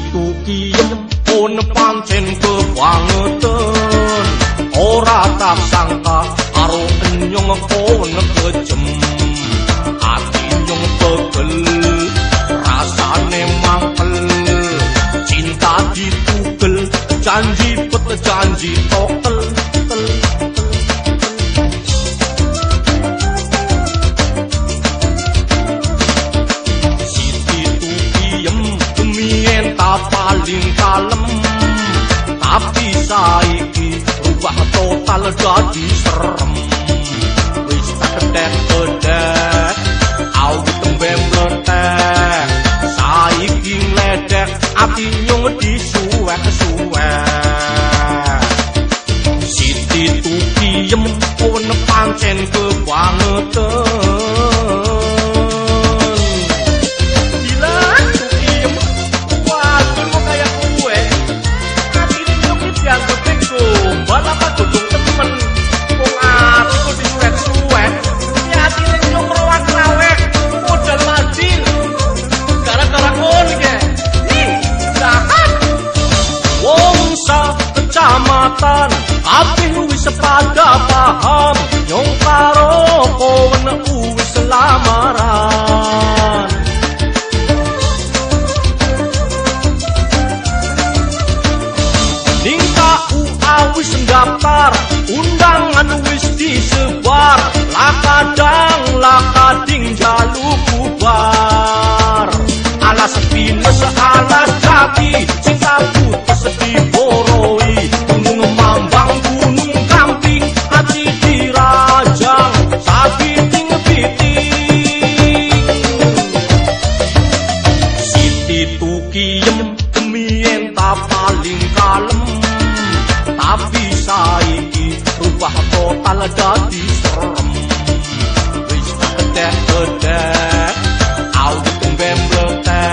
itu kiyem pun pancen kebangetan ora tak sangka karo enyong kon kejem. Ati nyong pegel rasane mampel cinta ditugel janji pet janji tokel tel. sing kalem tapi saiki rubah total jadi ser. paham nyong karo kowen wis lamaran ning aku awis ndaftar undangan wis disebar lakadang kiyem kemien ta paling kalem. Tapi saiki rubah total dadi serem. Wis tak tak au tumben blote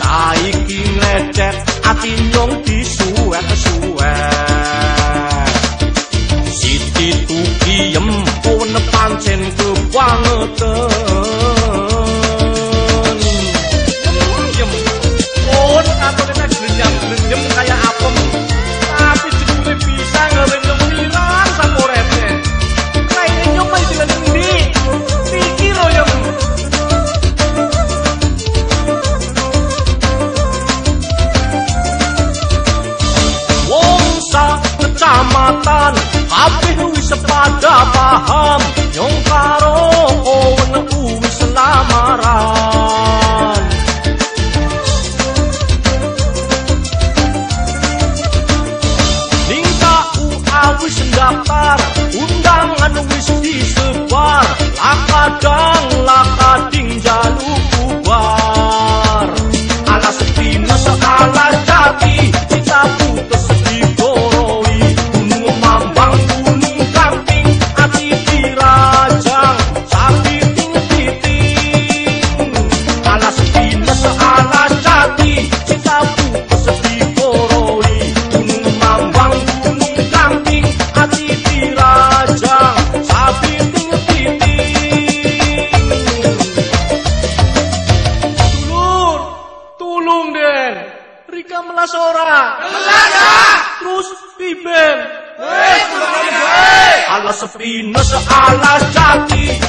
saiki ngecek ati nyong disuwek suwek siti tu kiyem pun pancen kebangetan God. Rika melasora. Melasa. Terus Bibem. Wes, alas sepines alas jati.